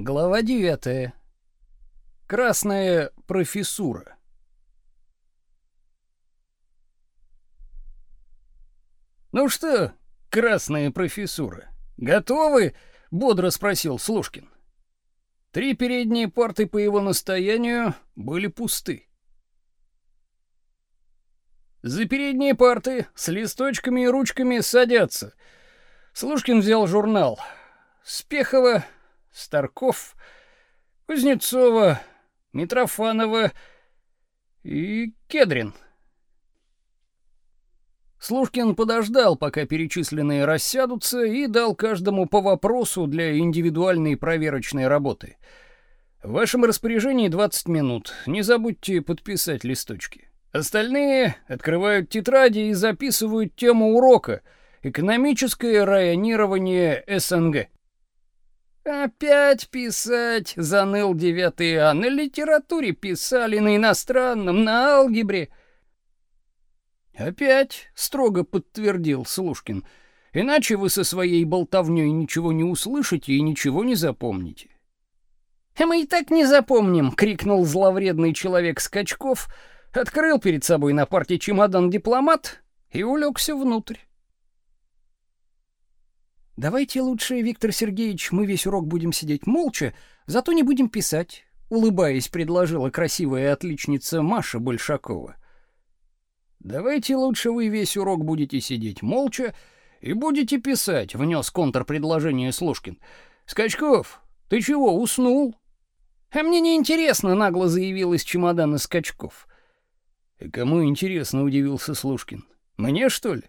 Глава 9. Красная профессура. Ну что, красная профессура, готовы? бодро спросил Слушкин. Три передние парты по его настоянию были пусты. За передние парты с листочками и ручками садятся. Слушкин взял журнал. Спехова Старков, Кузнецова, Митрофанова и Кедрин. Слушкин подождал, пока перечисленные рассядутся, и дал каждому по вопросу для индивидуальной проверочной работы. В вашем распоряжении 20 минут. Не забудьте подписать листочки. Остальные открывают тетради и записывают тему урока «Экономическое районирование СНГ». «Опять писать!» — заныл девятый А. «На литературе писали, на иностранном, на алгебре». «Опять!» — строго подтвердил Слушкин. «Иначе вы со своей болтовней ничего не услышите и ничего не запомните». «А мы и так не запомним!» — крикнул зловредный человек Скачков, открыл перед собой на парте чемодан дипломат и улегся внутрь. Давайте лучше, Виктор Сергеевич, мы весь урок будем сидеть молча, зато не будем писать, улыбаясь, предложила красивая отличница Маша Большакова. Давайте лучше вы весь урок будете сидеть молча и будете писать, внес контрпредложение Слушкин. Скачков, ты чего, уснул? А мне не интересно, нагло заявил из чемодана Скачков. И кому интересно, удивился Слушкин. Мне что ли?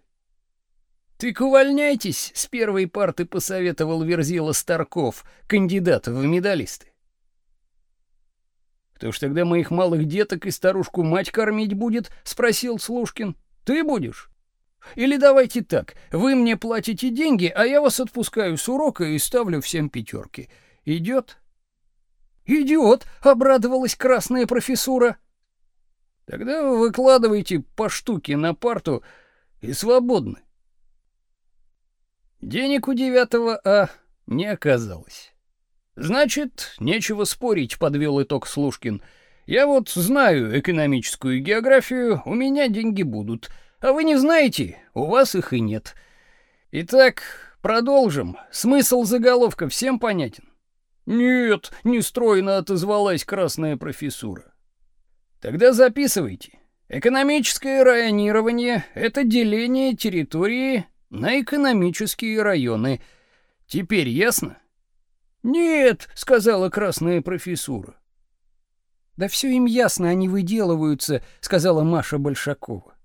«Так увольняйтесь!» — с первой парты посоветовал Верзила Старков, кандидат в медалисты. «Кто ж тогда моих малых деток и старушку мать кормить будет?» — спросил Слушкин. «Ты будешь? Или давайте так, вы мне платите деньги, а я вас отпускаю с урока и ставлю всем пятерки. Идет?» «Идет!» — обрадовалась красная профессура. «Тогда выкладывайте по штуке на парту и свободны». Денег у девятого А не оказалось. Значит, нечего спорить, подвел итог Слушкин. Я вот знаю экономическую географию, у меня деньги будут, а вы не знаете, у вас их и нет. Итак, продолжим. Смысл заголовка всем понятен? Нет, не стройно отозвалась красная профессура. Тогда записывайте. Экономическое районирование это деление территории на экономические районы. Теперь ясно? Нет, сказала красная профессура. Да все им ясно, они выделываются, сказала Маша Большакова.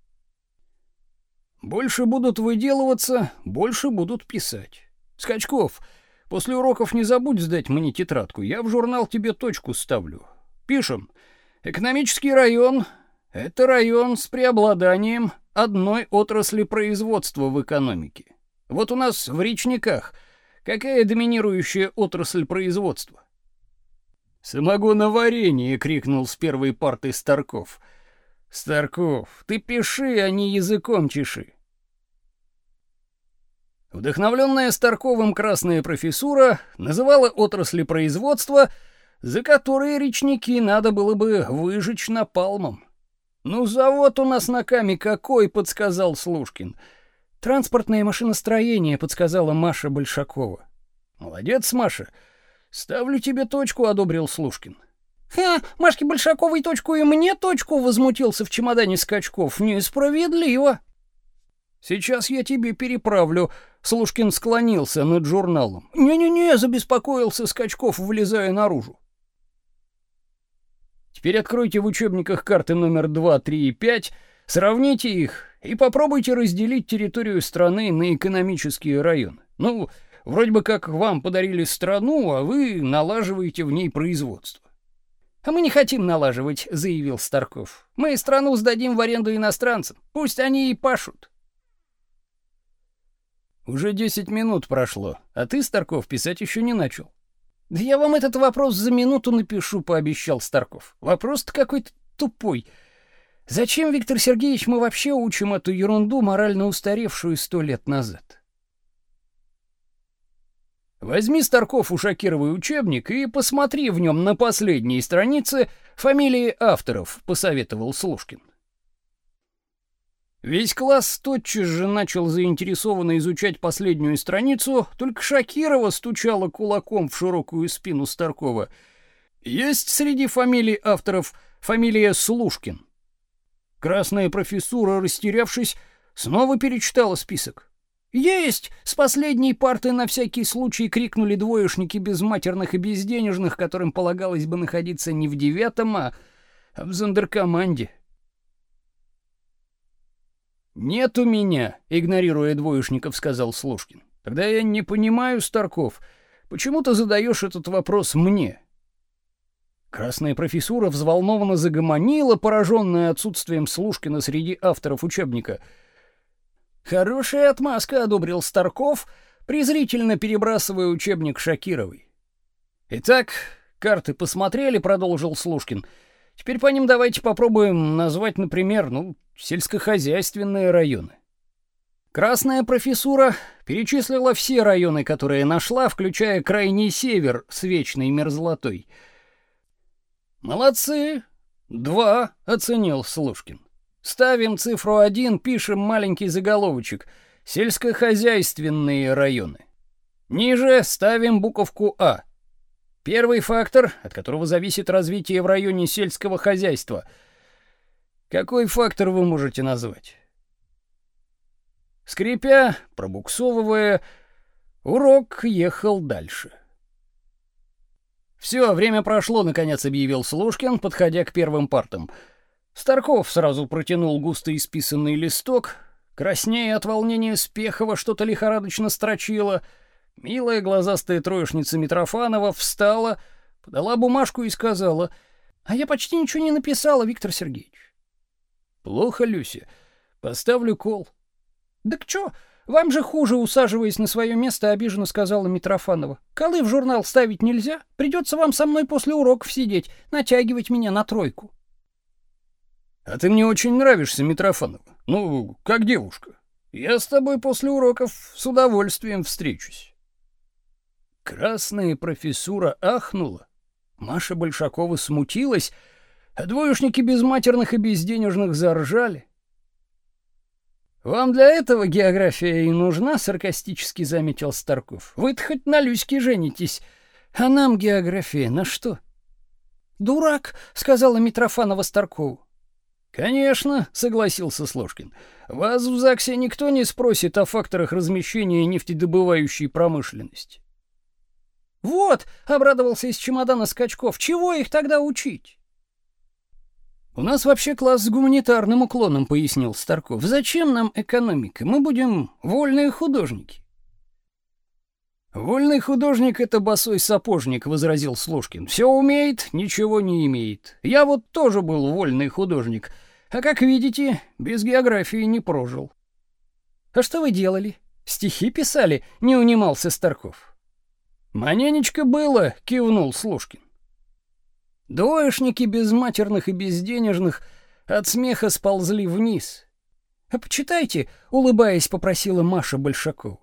Больше будут выделываться, больше будут писать. Скачков, после уроков не забудь сдать мне тетрадку, я в журнал тебе точку ставлю. Пишем. Экономический район — это район с преобладанием одной отрасли производства в экономике. Вот у нас в речниках какая доминирующая отрасль производства? Самогоноварение, крикнул с первой парты Старков. Старков, ты пиши, а не языком чеши. Вдохновленная Старковым красная профессура называла отрасли производства, за которые речники надо было бы выжечь напалмом. «Ну, завод у нас на Каме какой?» — подсказал Слушкин. «Транспортное машиностроение», — подсказала Маша Большакова. «Молодец, Маша. Ставлю тебе точку», — одобрил Слушкин. «Ха, Машке Большаковой точку и мне точку!» — возмутился в чемодане Скачков. «Несправедливо!» «Сейчас я тебе переправлю», — Слушкин склонился над журналом. «Не-не-не», — забеспокоился Скачков, вылезая наружу. Теперь откройте в учебниках карты номер 2, 3 и 5, сравните их и попробуйте разделить территорию страны на экономические районы. Ну, вроде бы как вам подарили страну, а вы налаживаете в ней производство. А мы не хотим налаживать, заявил Старков. Мы страну сдадим в аренду иностранцам. Пусть они и пашут. Уже 10 минут прошло, а ты, Старков, писать еще не начал. Да я вам этот вопрос за минуту напишу, пообещал Старков. Вопрос-то какой-то тупой. Зачем, Виктор Сергеевич, мы вообще учим эту ерунду, морально устаревшую сто лет назад? Возьми Старков у Шакировой учебник и посмотри в нем на последней странице фамилии авторов, посоветовал Слушкин. Весь класс тотчас же начал заинтересованно изучать последнюю страницу, только Шакирова стучала кулаком в широкую спину Старкова. Есть среди фамилий авторов фамилия Слушкин. Красная профессура, растерявшись, снова перечитала список. «Есть!» — с последней парты на всякий случай крикнули двоечники без матерных и безденежных, которым полагалось бы находиться не в девятом, а в зондеркоманде. «Нет у меня», — игнорируя двоечников, сказал Слушкин. «Тогда я не понимаю, Старков, почему ты задаешь этот вопрос мне?» Красная профессура взволнованно загомонила, пораженная отсутствием Слушкина среди авторов учебника. «Хорошая отмазка», — одобрил Старков, презрительно перебрасывая учебник Шакировой. «Итак, карты посмотрели», — продолжил Слушкин. «Теперь по ним давайте попробуем назвать, например, ну, сельскохозяйственные районы. Красная профессура перечислила все районы, которые нашла, включая крайний север с вечной мерзлотой. Молодцы. Два, оценил Слушкин. Ставим цифру один, пишем маленький заголовочек. Сельскохозяйственные районы. Ниже ставим буковку А. Первый фактор, от которого зависит развитие в районе сельского хозяйства — какой фактор вы можете назвать? Скрипя, пробуксовывая, урок ехал дальше. Все, время прошло, наконец объявил Слушкин, подходя к первым партам. Старков сразу протянул густо исписанный листок, краснея от волнения Спехова что-то лихорадочно строчила. Милая глазастая троечница Митрофанова встала, подала бумажку и сказала: "А я почти ничего не написала, Виктор Сергеевич. Плохо, Люся. Поставлю кол. Да к чё? Вам же хуже, усаживаясь на свое место, обиженно сказала Митрофанова. Колы в журнал ставить нельзя. Придется вам со мной после уроков сидеть, натягивать меня на тройку. А ты мне очень нравишься, Митрофанова. Ну, как девушка. Я с тобой после уроков с удовольствием встречусь. Красная профессура ахнула. Маша Большакова смутилась, а двоечники без матерных и безденежных заржали. «Вам для этого география и нужна?» — саркастически заметил Старков. «Вы-то хоть на Люське женитесь, а нам география на что?» «Дурак!» — сказала Митрофанова Старкову. «Конечно», — согласился Сложкин. «Вас в ЗАГСе никто не спросит о факторах размещения нефтедобывающей промышленности». «Вот!» — обрадовался из чемодана Скачков. «Чего их тогда учить?» У нас вообще класс с гуманитарным уклоном, пояснил Старков. Зачем нам экономика? Мы будем вольные художники. Вольный художник это босой сапожник, возразил Слушкин. Все умеет, ничего не имеет. Я вот тоже был вольный художник, а как видите, без географии не прожил. А что вы делали? Стихи писали? Не унимался Старков. Маненечко было, кивнул Слушкин. Двоечники без матерных и безденежных от смеха сползли вниз. «А почитайте», — улыбаясь, попросила Маша Большакова.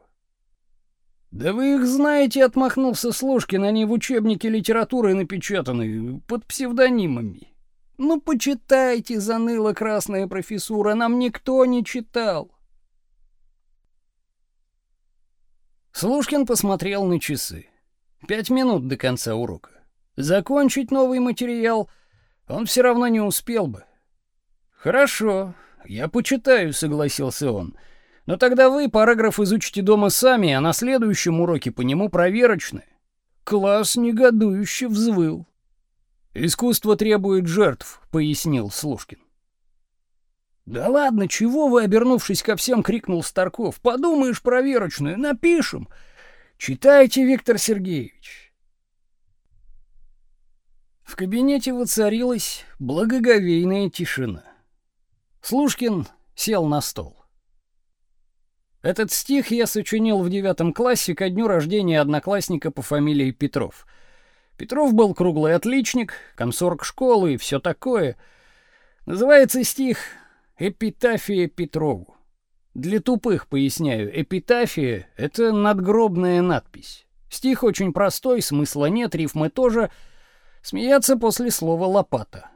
«Да вы их знаете», — отмахнулся Слушкин, они в учебнике литературы напечатаны, под псевдонимами. «Ну, почитайте», — заныла красная профессура, — «нам никто не читал». Слушкин посмотрел на часы. Пять минут до конца урока. Закончить новый материал он все равно не успел бы. Хорошо, я почитаю, согласился он. Но тогда вы параграф изучите дома сами, а на следующем уроке по нему проверочные. Класс негодующе взвыл. Искусство требует жертв, пояснил Слушкин. Да ладно, чего вы, обернувшись ко всем, крикнул Старков. Подумаешь, проверочную, напишем. Читайте, Виктор Сергеевич. В кабинете воцарилась благоговейная тишина. Слушкин сел на стол. Этот стих я сочинил в девятом классе ко дню рождения одноклассника по фамилии Петров. Петров был круглый отличник, комсорг школы и все такое. Называется стих «Эпитафия Петрову». Для тупых поясняю, эпитафия — это надгробная надпись. Стих очень простой, смысла нет, рифмы тоже. Смеяться после слова лопата.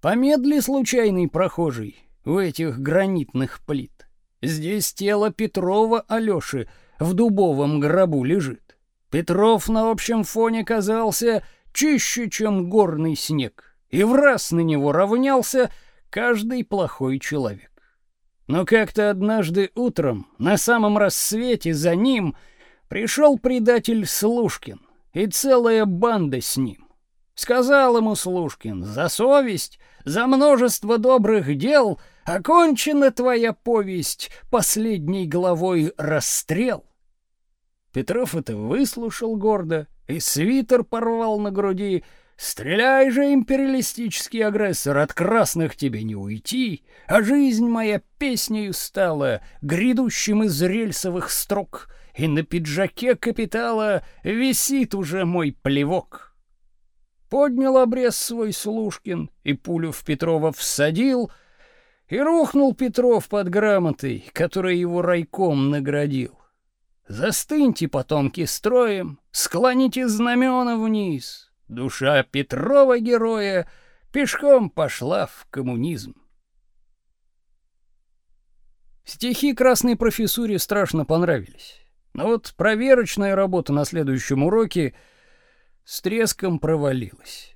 Помедли случайный прохожий у этих гранитных плит. Здесь тело Петрова Алёши в дубовом гробу лежит. Петров на общем фоне казался чище, чем горный снег, и в раз на него равнялся каждый плохой человек. Но как-то однажды утром, на самом рассвете за ним, пришел предатель Слушкин, и целая банда с ним. Сказал ему Слушкин, за совесть, за множество добрых дел окончена твоя повесть, последней главой расстрел. Петров это выслушал гордо и свитер порвал на груди. Стреляй же, империалистический агрессор, от красных тебе не уйти, а жизнь моя песнею стала, грядущим из рельсовых строк, и на пиджаке капитала висит уже мой плевок. Поднял обрез свой Слушкин и пулю в Петрова всадил, и рухнул Петров под грамотой, которой его райком наградил. Застыньте, потомки, строем, склоните знамена вниз. Душа Петрова героя пешком пошла в коммунизм. Стихи красной профессуре страшно понравились. Но вот проверочная работа на следующем уроке с треском провалилась.